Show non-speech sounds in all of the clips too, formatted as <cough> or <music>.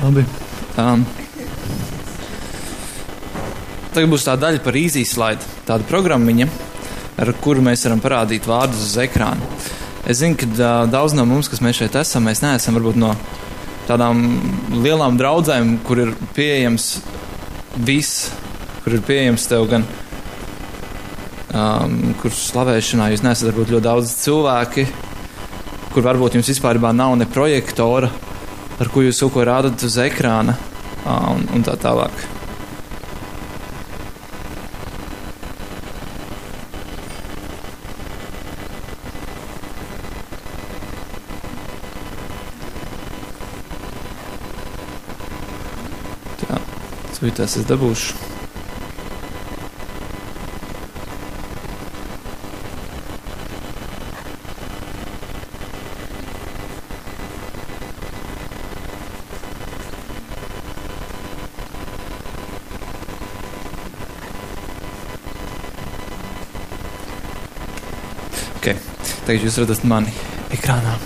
Labi. Um, tagad būs tā daļa par īzī slaidu. Tāda programmiņa, ar kuru mēs varam parādīt vārdus uz ekrāna. Es zinu, ka uh, daudz no mums, kas mēs šeit esam, mēs neesam varbūt no tādām lielām draudzēm, kur ir pieejams viss, kur ir pieejams tev gan, um, kur slavēšanā jūs nesat varbūt ļoti daudz cilvēki, kur varbūt jums vispār nav ne projektora, ar ko jūs kaut ko rādat uz ekrāna un, un tā tālāk. Tā, tūlītās es dabūšu. Okay. Tagad jūs redzat mani ekrānā.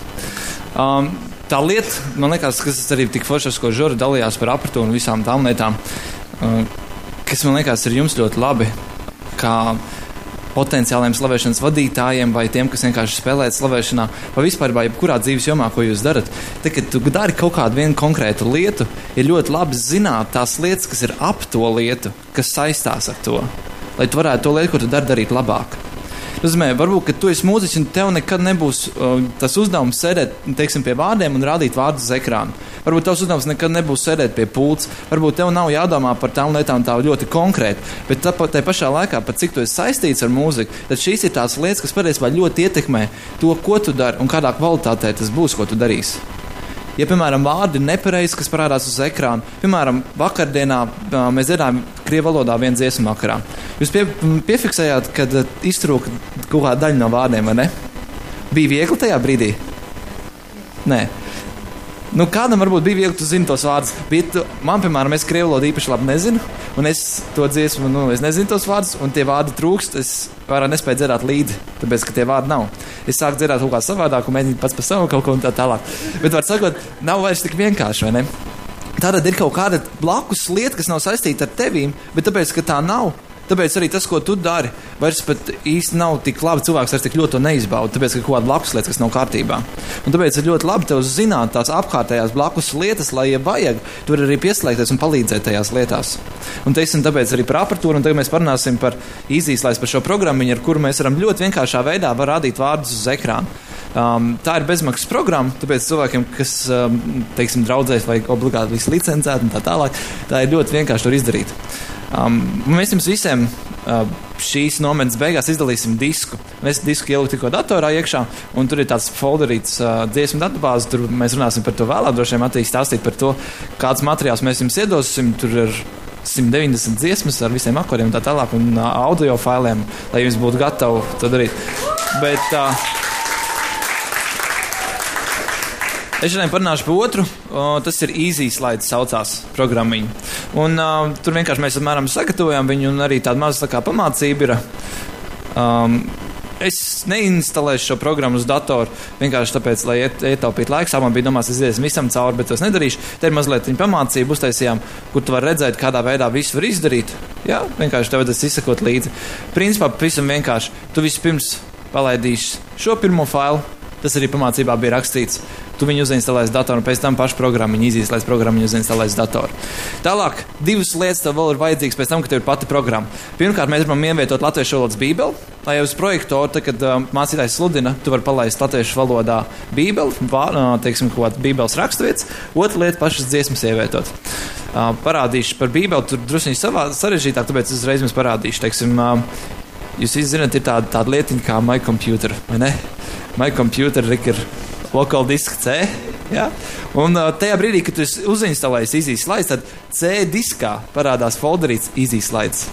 Um, tā lieta, man liekas, kas arī tik foršs, ko Žora dalījās par apratu un visām tām lietām, um, kas man liekas ir jums ļoti labi, kā potenciāliem slavēšanas vadītājiem vai tiem, kas vienkārši spēlē slavēšanā, vai vispār vai jebkurā dzīves jomā, ko jūs darat. Tad, kad tu dari kaut kādu vienu konkrētu lietu, ir ļoti labi zināt tās lietas, kas ir ap to lietu, kas saistās ar to, lai tu varētu to lietu, ko tu dari, darīt labāk. Nozīmē, varbūt, ka tu esi mūziķis un tev nekad nebūs uh, tas uzdevums sēdēt teiksim, pie vārdiem un rādīt vārdus uz ekrāna. Varbūt tavs uzdevums nekad nebūs sēdēt pie pults. Varbūt tev nav jādomā par tām lietām tā ļoti konkrēti. Bet tāpat tā pašā laikā, pat cik tu esi saistīts ar mūziku, tad šīs ir tās lietas, kas patiesībā ļoti ietekmē to, ko tu dari un kādā kvalitātē tas būs, ko tu darīsi. Ja, piemēram, vārdi ir nepareizi, kas parādās uz ekrāna, piemēram, vakardienā mēs dzirdējām krievu valodā vienu dziesmu vakarā. Jūs pie, piefiksējāt, ka iztrūka kaut kāda daļa no vārdiem, vai ne? Bija viegli tajā brīdī? Nē. Nu, kādam varbūt bija viegli, tu zini tos vārdus. Bet man, piemēram, es krievu valodu īpaši labi nezinu, un es to dziesmu, nu, es nezinu tos vārdus, un tie vārdi trūkst. Es vairāk nespēju dzirdēt līdzi, tāpēc, ka tie vārdi nav. Es sāku dzirdēt kaut kā savādāk, un mēģināju pats par savu kaut ko un tā tālāk. Bet, var sakot, nav vairs tik vienkārši, vai ne? Tātad ir kaut kāda blakus lieta, kas nav saistīta ar tevīm, bet tāpēc, ka tā nav, Tāpēc arī tas, ko tu dari, vairs pat īsti nav tik labi. Cilvēks vairs tik ļoti to neizbauda, tāpēc, ka ir kaut kāda blakus lieta, kas nav kārtībā. Un tāpēc ir ļoti labi tev zināt tās apkārtējās blakus lietas, lai, ja vajag, tu vari arī pieslēgties un palīdzēt tajās lietās. Un teiksim, tāpēc arī par apatūru, un tagad mēs parunāsim par izīslēs par šo programmu, ar kuru mēs varam ļoti vienkāršā veidā rādīt vārdus uz ekrāna. Um, tā ir bezmaksas programma, tāpēc cilvēkiem, kas, um, teiksim, draudzēs vai obligāti visu licencēt un tā tālāk, tā ir ļoti vienkārši to izdarīt. Um, mēs jums visiem uh, šīs nometnes beigās izdalīsim disku. Mēs disku ieliku tikko datorā iekšā, un tur ir tāds folderīts uh, dziesmu datubāze. Tur mēs runāsim par to vēlāk, droši vien attīstīt stāstīt par to, kāds materiāls mēs jums iedosim. Tur ir 190 dziesmas ar visiem akoriem un tā tālāk, un uh, audio failiem, lai jums būtu gatavi to darīt. Bet, uh, Es šodien parunāšu par otru. O, tas ir Easy Slides, saucās programmiņa. Un, uh, tur vienkārši mēs apmēram sagatavojam viņu, un arī tāda maza tā kā pamācība ir. Um, es neinstalēšu šo programmu uz datoru vienkārši tāpēc, lai iet, ietaupītu laiku. Man bija domāts, es iesim visam cauri, bet es nedarīšu. Te ir mazliet viņa pamācība, uztaisījām, kur tu vari redzēt, kādā veidā visu var izdarīt. Jā, vienkārši tev vajadzēs izsekot līdzi. Principā pavisam vienkārši. Tu vispirms palaidīsi šo pirmo failu. Tas arī pamācībā bija rakstīts. Tu viņu uzinstalēsi datorā, un pēc tam pašu programmu izīslēs programmu uzinstalēsi datorā. Tālāk, divas lietas tev vēl ir vajadzīgas pēc tam, kad tev ir pati programma. Pirmkārt, mēs gribam ievietot latviešu valodas bībeli, lai uz projektoru, tad, kad uh, mācītājs sludina, tu vari palaist latviešu valodā bībeli, vār, uh, teiksim, kaut kādu bībeles raksturvietas. Otra lieta - pašas dziesmas ievietot. Uh, parādīšu par bībeli, tur druskuļi sarežģītāk, tāpēc uzreiz jums parādīšu. Teiksim, uh, jūs zināt, ir tāda, tāda lietiņa kā MyComputer, vai ne? MyComputer ir lokāla diska C. Ja? Un uh, tajā brīdī, kad tu uzinstalēji Easy Slides, tad C diskā parādās folderīts Slides.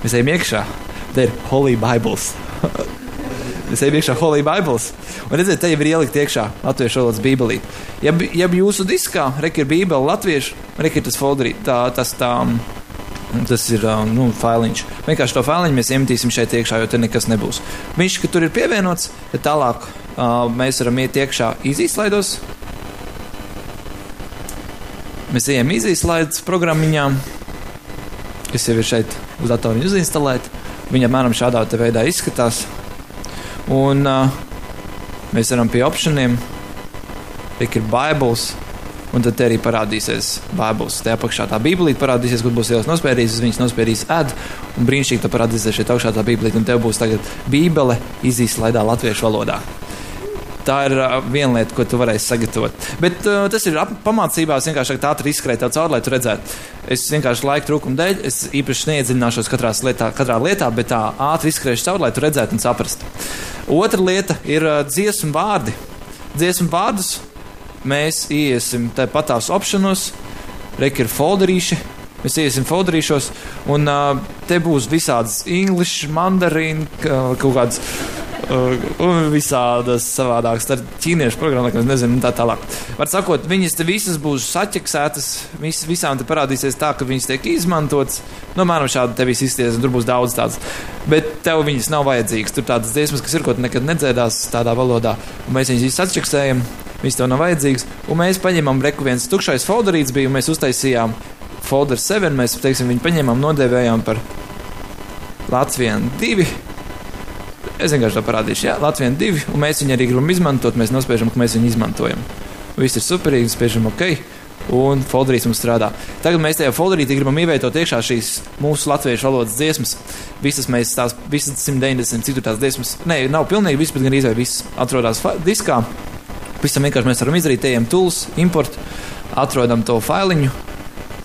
Mēs ejam iekšā, te ir Holy Bibles. <laughs> Mēs ejam iekšā Holy Bibles. Un redziet, te jau ir ielikt iekšā latviešu valodas bībelī. Ja, ja jūsu diskā ir bībele latviešu, ir tas folderīt, tā, tas tā. Tas ir nu, failiņš. Vienkārši to failiņu mēs iemetīsim šeit iekšā, jo tur nekas nebūs. Viņš, ka tur ir pievienots, tad tālāk uh, mēs varam iet iekšā izīslaidos. mēs ejam izīslaides programmiņā, kas jau ir šeit uz datora izinstalēta. Viņa apmēram šādā veidā izskatās. Un uh, mēs varam pie opcijiem, tik ir Bībeles, un tad arī parādīsies Bībeles. Tajā apakšā tā Bībelīte parādīsies, kur būs ielas nospērījis, viņas nospērīs ēd, un brīnišķīgi tā parādīsies šeit augšā tā Bībelīte, un tev būs tagad Bībele izīslaidā latviešu valodā. Tā ir uh, viena lieta, ko tu varēsi sagatavot. Bet uh, tas ir pamācībās vienkārši tā ātri izskrēt cauri, lai tu redzētu. Es vienkārši laika trūkuma dēļ, es īpaši neiedziļināšos katrā lietā, katrā lietā, bet tā ātri izskrēšu cauri, lai tu redzētu un saprastu. Otra lieta ir uh, dziesmu vārdi. Dziesmu vārdus mēs iesim tāpat tās opšanos, reki ir folderīši. Mēs iesim folderīšos, un uh, te būs visādas angļu, mandarīnu, kaut kādas un visādas savādākas ar ķīniešu programmu, kas nezinu, tā tālāk. Var sakot, viņas te visas būs saķeksētas, vis, visām te parādīsies tā, ka viņas tiek izmantotas. Nu, mēram šādi te viss izties, un tur būs daudz tādas. Bet tev viņas nav vajadzīgas. Tur tādas dziesmas, kas ir, ko tu nekad nedzēdās tādā valodā, un mēs viņas visas atčeksējam, viņas tev nav vajadzīgas, un mēs paņemam reku viens tukšais folderīts bija, un mēs uztaisījām folder 7, mēs, teiksim, viņu paņēmām, nodēvējām par Latviju 2 Es vienkārši to parādīšu. Jā, Latvija ir divi, un mēs viņu arī gribam izmantot. Mēs nospiežam, ka mēs viņu izmantojam. Viss ir superīgi, spiežam ok. Un folderīts mums strādā. Tagad mēs tajā folderītī gribam ievietot iekšā šīs mūsu latviešu valodas dziesmas. Visas mēs tās, visas 190 citu tās dziesmas, nē, nav pilnīgi viss, bet gan izvēlēt visas atrodas diskā. Visam vienkārši mēs varam izdarīt, ejam tools, import, atrodam to failiņu,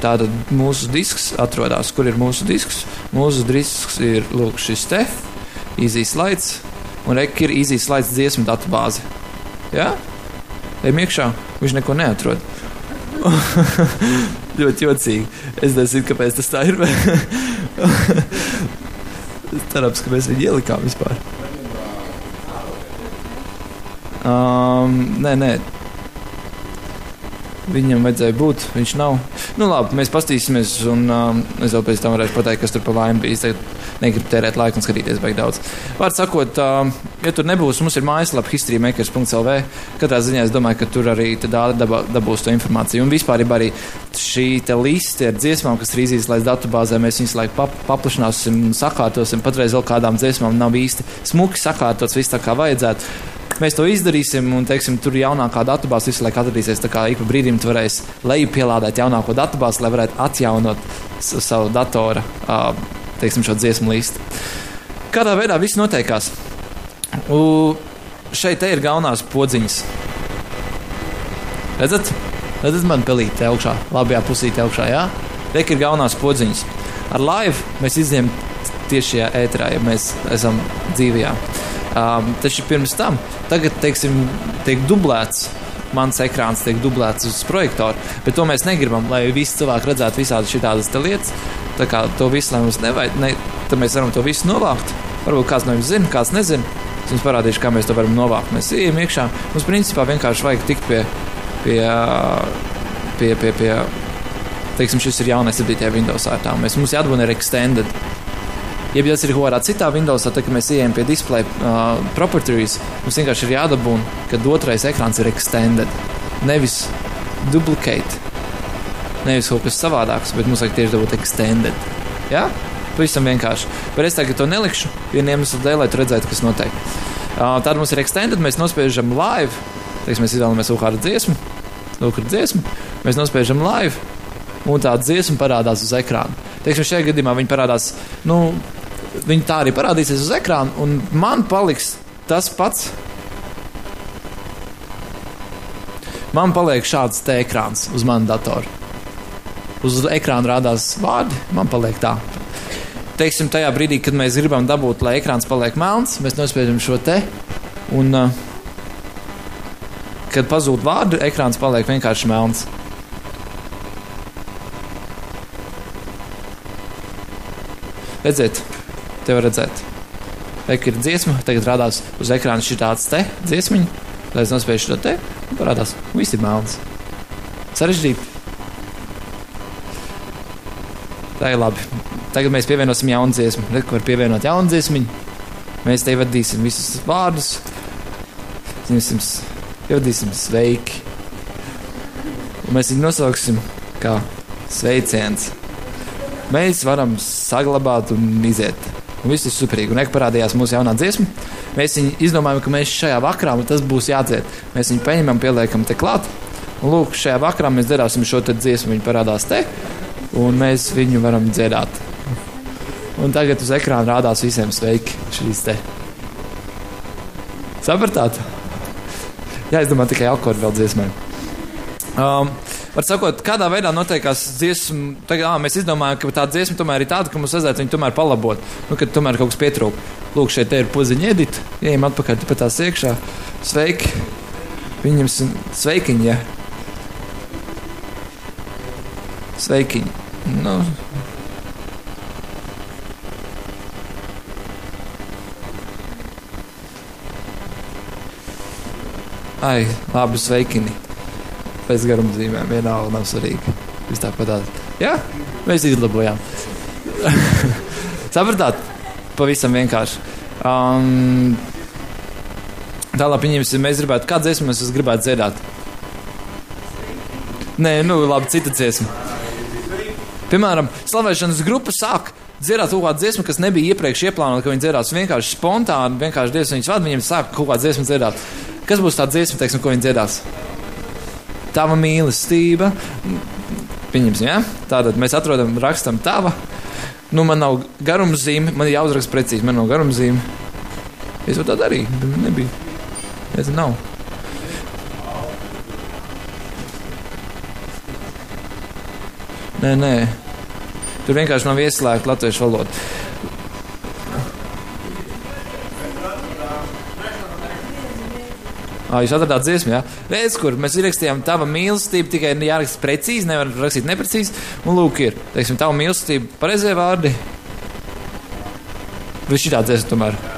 Tātad mūsu disks atrodas, kur ir mūsu disks. Mūsu disks ir lūk, šis te Easy Slides, un Reka ir Easy Slides dziesmu datubāze. Jā? Ejam iekšā, viņš neko neatrod. <laughs> ļoti jocīgi. Es nezinu, kāpēc tas tā ir. <laughs> Cerams, ka mēs viņu ielikām vispār. Um, nē, nē. Viņam vajadzēja būt, viņš nav. Nu, labi, mēs paskatīsimies, un um, es vēl pēc tam varēšu pateikt, kas tur pa laimi bija. Tagad negribu tērēt laiku un skatīties baigi daudz. Vārds sakot, ja tur nebūs, mums ir mājaslapa historymakers.lv. Katrā ziņā es domāju, ka tur arī dabā, dabūs to informāciju. Un vispār arī šī liste ar dziesmām, kas ir izīslaist datubāzē, mēs viņus laiku pap paplašināsim, sakārtosim. Patreiz vēl kādām dziesmām nav īsti smuki sakārtots, viss tā kā vajadzētu. Mēs to izdarīsim, un teiksim, tur jaunākā datubāze visu laiku atradīsies. Tā kā ik pa brīdim tu varēsi lejupielādēt jaunāko datubāzi, lai varētu atjaunot savu datoru uh, teiksim, šo dziesmu līstu. Kādā veidā viss noteikās? U, šeit ir galvenās podziņas. Redzat, redzat man pelīte augšā, labajā pusīte augšā, jā? Rek ir galvenās podziņas. Ar laivu mēs izņemam tieši šajā ēterā, ja mēs esam dzīvajā. Um, taču pirms tam, tagad, teiksim, tiek dublēts mans ekrāns tiek dublēts uz projektoru, bet to mēs negribam, lai visi cilvēki redzētu visādi šādas lietas. Tā kā to visu, mums nevajag, ne, tad mēs varam to visu novākt. Varbūt kāds no jums zina, kāds nezina. Es jums parādīšu, kā mēs to varam novākt. Mēs ejam iekšā. Mums principā vienkārši vajag tikt pie, pie, pie, pie, pie teiksim, šis ir jaunais 7. Windows ārtā. Mēs, mums jāatbūna ir extended. Ja tas ir kaut kādā citā Windowsā, tad, kad mēs ejam pie display uh, properties, mums vienkārši ir jādabūna, ka otrais ekrāns ir extended, nevis duplicate. Nevis kaut kas savādāks, bet mums vajag tieši dabūt extended. Jā? Pavisam vienkārši. Bet es tagad to nelikšu vienam iemeslam dēļ, lai redzētu, kas notiek. Uh, tad mums ir extended, mēs nospiežam live. Teiks, mēs izvēlamies kaut kādu dziesmu, lūk, ir dziesma. Mēs nospiežam live, un tā dziesma parādās uz ekrāna. Teiksim, šajā gadījumā viņi parādās, nu, viņi tā arī parādīsies uz ekrāna, un man paliks tas pats. Man paliek šāds te ekrāns uz manu datoru uz ekrāna rādās vārdi, man paliek tā. Teiksim, tajā brīdī, kad mēs gribam dabūt, lai ekrāns paliek melns, mēs nospiežam šo te. Un, uh, kad pazūd vārdi, ekrāns paliek vienkārši melns. Redziet, te var redzēt. Ek ir dziesma, tagad rādās uz ekrāna šī tāds te dziesmiņa. Lai es nospiežu šo te, parādās, viss ir melns. Sarežģīti. Tā ir labi. Tagad mēs pievienosim jaunu dziesmu. Redz, kur pievienot jaunu dziesmu. Mēs te vadīsim visus vārdus. Ņemsim, ievadīsim sveiki. Un mēs viņu nosauksim, kā sveiciens. Mēs varam saglabāt un iziet. Un viss ir superīgi. Un ekā parādījās mūsu jaunā dziesma. Mēs viņu izdomājām, ka mēs šajā vakarā tas būs jādzied. Mēs viņu paņemam, pieliekam te klāt. Un lūk, šajā vakarā mēs dziedāsim šo dziesmu. Viņa parādās te, un mēs viņu varam dziedāt. Un tagad uz ekrāna rādās visiem sveiki šīs te. Sapratāt? Jā, es domāju, tikai alkohola vēl dziesmai. Um, Var sakot, kādā veidā notiekās dziesma, tagad ā, mēs izdomājām, ka tā dziesma tomēr ir tāda, ka mums vajadzētu viņu tomēr palabot, nu, kad tomēr kaut kas pietrūk. Lūk, šeit ir puziņa edita, ejam atpakaļ, pat tās iekšā. Sveiki! Viņam sveikiņi, ja. Sveikiņi. Nu, Ai, labi, sveikini. Pēc garumzīmēm vienalga nav svarīgi. Viss tāpat tā. Jā, mēs izlabojām. <laughs> Sapratāt? Pavisam vienkārši. Um, tālāk, pieņemsim, mēs gribētu, kādu dziesmu mēs gribētu dziedāt? Nē, nu, labi, cita dziesma. Piemēram, slavēšanas grupa sāk dziedāt kaut kādu dziesmu, kas nebija iepriekš ieplānota, ka viņi dziedās vienkārši spontāni, vienkārši Dievs viņus vada, viņiem sāk kaut kādu dziesmu dziedāt. Kas būs tā dziesma, teiksim, ko viņi dziedās? Tava mīlestība. Pieņemsim, ja? Tātad mēs atrodam, rakstam tava. Nu, man nav garuma zīme, man ir jāuzraksta precīzi, man nav garuma zīme. Es to tā darīju, bet man nebija. Es nav. Nē, nē. Tur vienkārši nav ieslēgta latviešu valoda. Ah, jūs atradāt dziesmu, jā. Redz, kur mēs ierakstījām tava mīlestība, tikai jāraksta precīzi, nevar rakstīt neprecīzi. Un lūk, ir, teiksim, tava mīlestība, pareizie vārdi. Bet šī tā dziesma tomēr.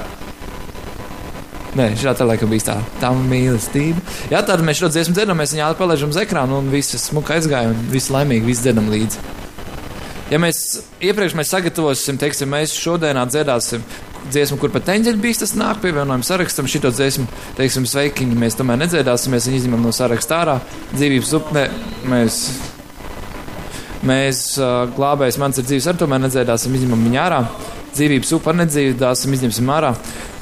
Nē, šī tā laikam bija tā. Tā mīlestība. Jā, tad mēs šo dziesmu dzirdam, mēs viņu palaidām uz ekrānu un viss smuka aizgāja un viss laimīgi, viss dzirdam līdzi. Ja mēs iepriekš mēs sagatavosim, teiksim, mēs šodienā dziedāsim dziesmu, kur pat eņģeļi bijis, tas nāk pievienojam sarakstam. Šito dziesmu, teiksim, sveikiņi, mēs tomēr nedziedāsim, mēs viņu izņemam no saraksta ārā. Dzīvības upne mēs. Mēs uh, glābējs mans ir dzīves, ar tomēr nedziedāsim, izņemam viņu ārā. Dzīvības upa nedziedāsim, izņemsim ārā.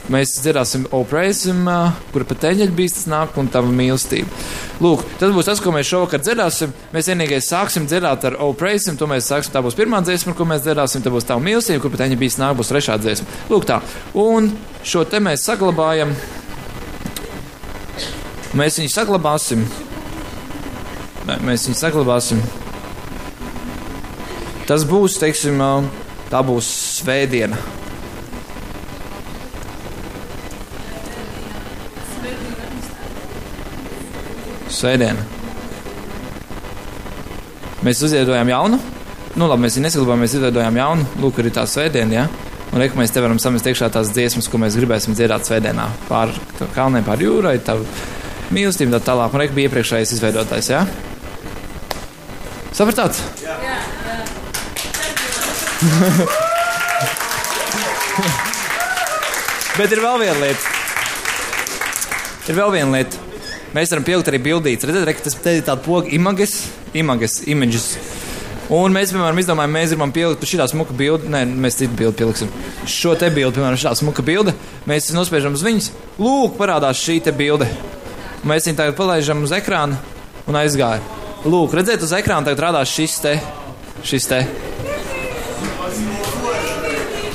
Mēs dzirdēsim oprēsim, kur pat eņģeļi bīstas nāk un tava mīlestība. Lūk, tas būs tas, ko mēs šovakar dzirdēsim. Mēs vienīgais sāksim dzirdēt ar oprēsim, to mēs sāksim, tā būs pirmā dziesma, ko mēs dzirdēsim, tā būs tava mīlestība, kur pat eņģeļi bīstas nāk, būs trešā dziesma. Lūk tā, un šo te mēs saglabājam. Mēs viņu saglabāsim. Mēs viņu saglabāsim. Tas būs, teiksim, tā būs svētdiena. Svētdiena. Mēs uzziedojām jaunu. Nu, labi, mēs viņu nesaglabājām, mēs izveidojām jaunu. Lūk, arī tā svētdiena. Ja? Un reku mēs te varam samest iekšā tās dziesmas, ko mēs gribēsim dziedāt svētdienā. Pār kalniem, pār jūrai, tā mīlestība tā tālāk. Un reku bija iepriekšējais izveidotājs. Ja? Sapratāt? Jā. jā, <laughs> jā. Bet ir vēl viena lieta. Ir vēl viena lieta. Mēs varam pielikt arī bildītas. Redziet, re, tas ir tāds pogas, images, images, images. Un mēs, piemēram, izdomājām, mēs gribam pielikt šādu smuku bildi. Nē, mēs citu bildi pieliksim. Šo te bildi, piemēram, šāda smuka bilde. Mēs nospiežam uz viņas. Lūk, parādās šī te bilde. Mēs viņu tagad palaidām uz ekrāna un aizgāja. Lūk, redziet, uz ekrāna tagad rādās šis te. Šis te.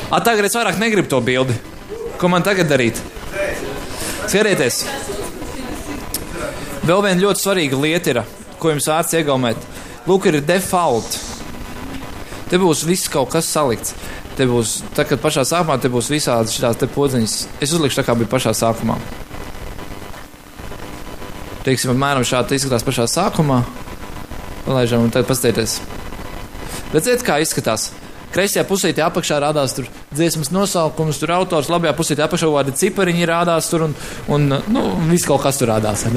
A, tagad es vairāk negribu to bildi. Ko man tagad darīt? Skatieties! Vēl viena ļoti svarīga lieta ir, ko jums vērts iegaumēt. Lūk, ir default. Te būs viss kaut kas salikts. Te būs, tā, kad pašā sākumā te būs visādas šīs podziņas. Es uzlikšu tā, kā bija pašā sākumā. Teiksim, apmēram šādi izskatās pašā sākumā. Palaižam, un tad paskatieties. Redziet, kā izskatās. Kreisajā pusītē apakšā rādās tur dziesmas nosaukums, tur autors, labajā pusītē apakšā vārdi cipariņi rādās tur un, un nu, viss kaut kas tur rādās. <laughs>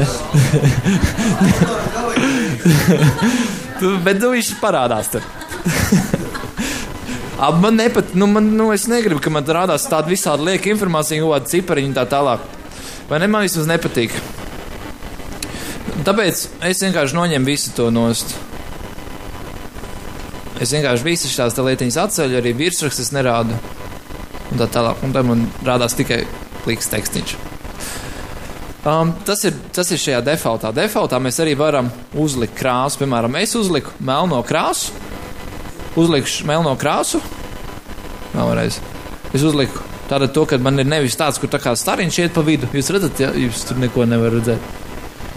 Bet nu, viņš parādās tur. <laughs> Ab man nepat, nu, man, nu, es negribu, ka man rādās tāda visādi lieka informācija, kaut kāda cipariņa tā tālāk. Vai ne, man vismaz nepatīk. Tāpēc es vienkārši noņemu visu to nost. Es vienkārši visas šīs lietiņas atceļu, arī virsrakstus nerādu. Un tā tālāk. Un tad man rādās tikai pliks tekstīns. Um, tas, ir, tas ir šajā defaultā. Defaultā mēs arī varam uzlikt krāsu. Piemēram, es uzliku melno krāsu. Uzlikšu melno krāsu. Vēlreiz. Es uzliku tādu to, ka man ir nevis tāds, kur tā kā stariņš iet pa vidu. Jūs redzat, ja jūs tur neko nevarat redzēt.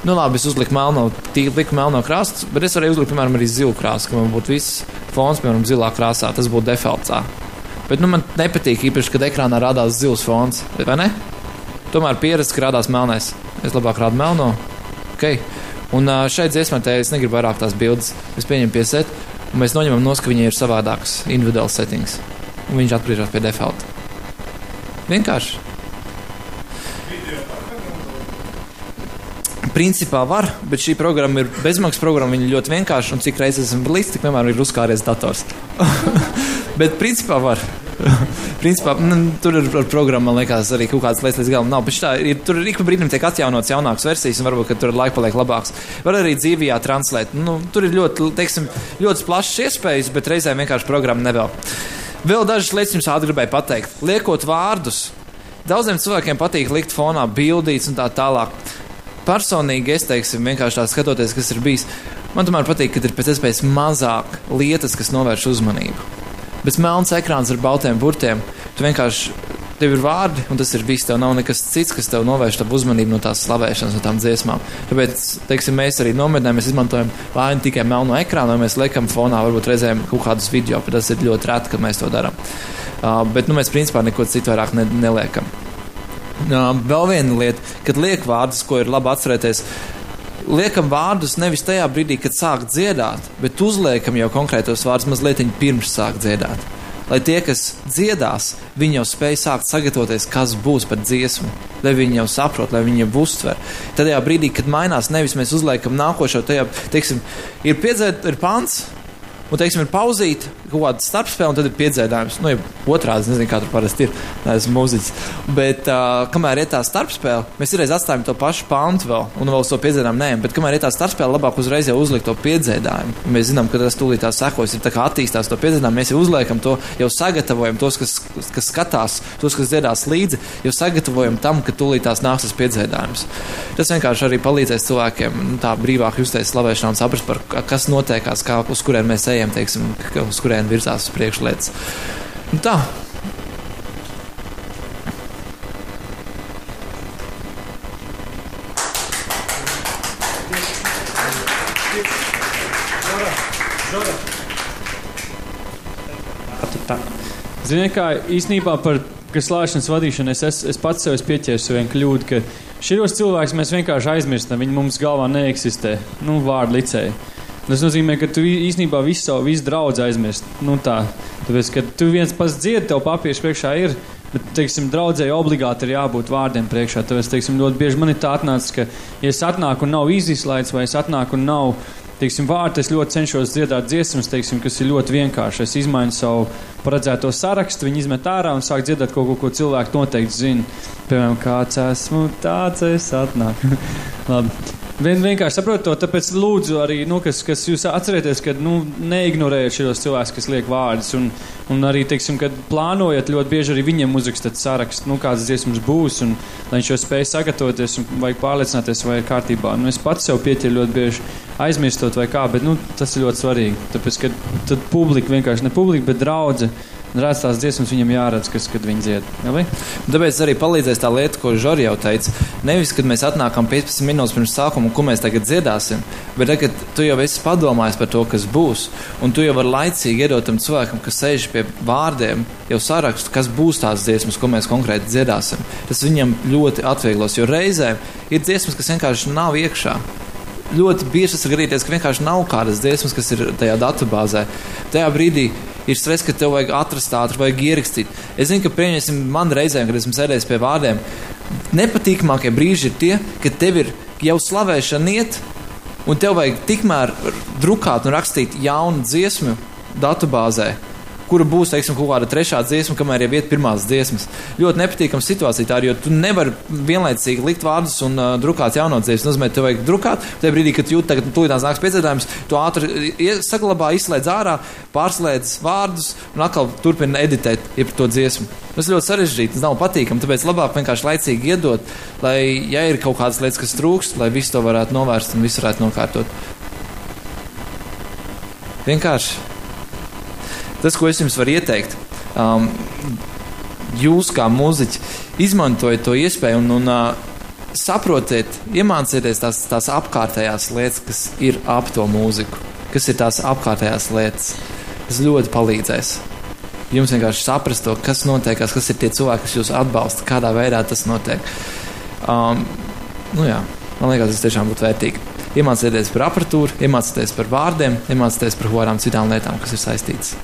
Nu, labi, es uzliku melno, tīkliku melno krāsu, bet es varēju uzlikt, piemēram, arī zilu krāsu, ka man būtu viss fons, piemēram, zilā krāsā. Tas būtu defaultā. Bet nu, man nepatīk īpaši, kad ekrānā rādās zils fons, vai ne? Tomēr pieredze, ka rādās melnais. Es labāk rādu melno. Okay. Un šeit dziesmā te es negribu vairāk tās bildes. Es pieņemu pie set, un mēs noņemam nos, ka viņi ir savādāks, individuāls settings. Un viņš atgriežas pie default. Vienkārši. Principā var, bet šī programma ir bezmaksas programma. Viņa ļoti vienkārša, un cik reizes esmu līdzi, tik vienmēr ir uzkāries dators. <laughs> bet principā var. <laughs> Principā, nu, tur ir ar programmu, man liekas, arī kaut kādas lietas līdz galam nav. Bet tā, ir, tur ik pa brīdim tiek atjaunots jaunākas versijas, un varbūt tur laika paliek labāks. Var arī dzīvijā translēt. Nu, tur ir ļoti, teiksim, ļoti plašas iespējas, bet reizēm vienkārši programma nevēl. Vēl dažas lietas jums gribēju pateikt. Liekot vārdus, daudziem cilvēkiem patīk likt fonā bildītas un tā tālāk. Personīgi es teiksim, vienkārši tā skatoties, kas ir bijis. Man tomēr patīk, ka ir pēc iespējas mazāk lietas, kas novērš uzmanību. Bet melns ekrāns ar baltiem burtiem, tu vienkārši tev ir vārdi, un tas ir viss. Tev nav nekas cits, kas tev novērš tavu uzmanību no tās slavēšanas, no tām dziesmām. Tāpēc, teiksim, mēs arī nometnē mēs izmantojam vai nu tikai melno ekrānu, vai mēs liekam fonā varbūt reizēm kaut kādus video, bet tas ir ļoti reti, ka mēs to darām. Uh, bet nu, mēs principā neko citu vairāk ne, neliekam. Uh, vēl viena lieta, kad liek vārdus, ko ir labi atcerēties liekam vārdus nevis tajā brīdī, kad sāk dziedāt, bet uzliekam jau konkrētos vārdus mazliet pirms sāk dziedāt. Lai tie, kas dziedās, viņi jau spēj sākt sagatavoties, kas būs par dziesmu, lai viņi jau saprot, lai viņi jau uztver. Tajā brīdī, kad mainās, nevis mēs uzliekam nākošo, tajā, teiksim, ir piedzēta, ir pants, un, teiksim, ir pauzīta, kaut kāda starpspēle, un tad ir piedzēdājums. Nu, ja otrādi, nezinu, kā tur parasti ir, neesmu mūziķis. Bet, uh, kamēr ir tā starpspēle, mēs reiz atstājam to pašu pantu vēl, un vēl uz to piedzēdājumu nē, bet kamēr ir tā starpspēle, labāk uzreiz jau uzlikt to piedzēdājumu. Mēs zinām, ka tas tūlīt tā sekos, ir tā kā attīstās to piedzēdājumu, mēs jau uzliekam to, jau sagatavojam tos, kas, kas skatās, tos, kas dziedās līdzi, jau sagatavojam tam, ka tūlīt tās nāks tas piedzēdājums. Tas vienkārši arī palīdzēs cilvēkiem nu, tā brīvāk justies slavēšanā un saprast, par kas notiekās, kā uz kurien mēs ejam ejam, teiksim, uz kurien virzās uz priekšu lietas. Un tā. Ziniet, kā īstenībā par slāņu vadīšanu es, es, es pats sev pieķēru vienu kļūdu, ka šos cilvēkus mēs vienkārši aizmirstam. Viņi mums galvā neeksistē. Nu, vārdu licēji. Tas nozīmē, ka tu īstenībā visu savu visu draugu aizmirsti. Nu, tā, tāpēc, ka tu viens pats dziedi, tev papīrs priekšā ir. Bet, teiksim, draudzēji obligāti ir jābūt vārdiem priekšā. Tāpēc, teiksim, ļoti bieži man ir tā atnācis, ka, ja es atnāku un nav izslēgts, vai es atnāku un nav, teiksim, vārdi, es ļoti cenšos dziedāt dziesmas, teiksim, kas ir ļoti vienkārši. Es izmainu savu paredzēto sarakstu, viņi izmet ārā un sāk dziedāt kaut ko, ko cilvēki noteikti zina. Piemēram, kāds esmu, tāds es atnāku. <laughs> Labi. Vien, vienkārši saprotu to, tāpēc lūdzu arī, nu, kas, kas jūs atcerieties, ka nu, neignorējiet šos cilvēkus, kas liek vārdus. Un, un arī, teiksim, kad plānojat, ļoti bieži arī viņiem uzrakstat sarakstu, nu, kādas dziesmas būs, un lai viņš jau spēj sagatavoties un vajag pārliecināties, vai ir kārtībā. Nu, es pats sev pieķeru ļoti bieži aizmirstot vai kā, bet nu, tas ir ļoti svarīgi. Tāpēc, ka tad publika vienkārši ne publika, bet draudze redz tās dziesmas, viņam jāredz, kas, kad viņi dzied. Ja Tāpēc arī palīdzēs tā lieta, ko Žori jau teica. Nevis, kad mēs atnākam 15 minūtes pirms sākuma, ko mēs tagad dziedāsim, bet tagad tu jau esi padomājis par to, kas būs. Un tu jau vari laicīgi iedot tam cilvēkam, kas sēž pie vārdiem, jau sarakstu, kas būs tās dziesmas, ko mēs konkrēti dziedāsim. Tas viņam ļoti atvieglos, jo reizēm ir dziesmas, kas vienkārši nav iekšā ļoti bieži tas ir gadījies, ka vienkārši nav kādas dziesmas, kas ir tajā datubāzē. Tajā brīdī ir stress, ka tev vajag atrast ātri, vajag ierakstīt. Es zinu, ka pieņemsim man reizēm, kad esmu sēdējis pie vārdiem, nepatīkamākie brīži ir tie, kad tev ir jau slavēšana iet, un tev vajag tikmēr drukāt un rakstīt jaunu dziesmu datubāzē. Kura būs, teiksim, kaut kāda trešā dziesma, kamēr jau iet pirmās dziesmas. Ļoti nepatīkama situācija tā ir, jo tu nevari vienlaicīgi likt vārdus un uh, drukāt jauno dziesmu. Tas nozīmē, tev vajag drukāt, tajā brīdī, kad jūt, tagad tūlīt nāks piedzīvājums, tu ātri saglabā, izslēdz ārā, pārslēdz vārdus un atkal turpina editēt to dziesmu. Tas ļoti sarežģīti, tas nav patīkami, tāpēc labāk vienkārši laicīgi iedot, lai, ja ir kaut kādas lietas, kas trūkst, lai visu to varētu novērst un visu varētu nokārtot. Vienkārši tas, ko es jums varu ieteikt, um, jūs kā mūziķi izmantojiet to iespēju un, un uh, saprotiet, iemācieties tās, tās apkārtējās lietas, kas ir ap to mūziku, kas ir tās apkārtējās lietas. Tas ļoti palīdzēs. Jums vienkārši saprast to, kas notiek, kas ir tie cilvēki, kas jūs atbalsta, kādā veidā tas notiek. Um, nu jā, man liekas, tas tiešām būtu vērtīgi. Iemācieties par aparatūru, iemācieties par vārdiem, iemācieties par kādām citām lietām, kas ir saistītas.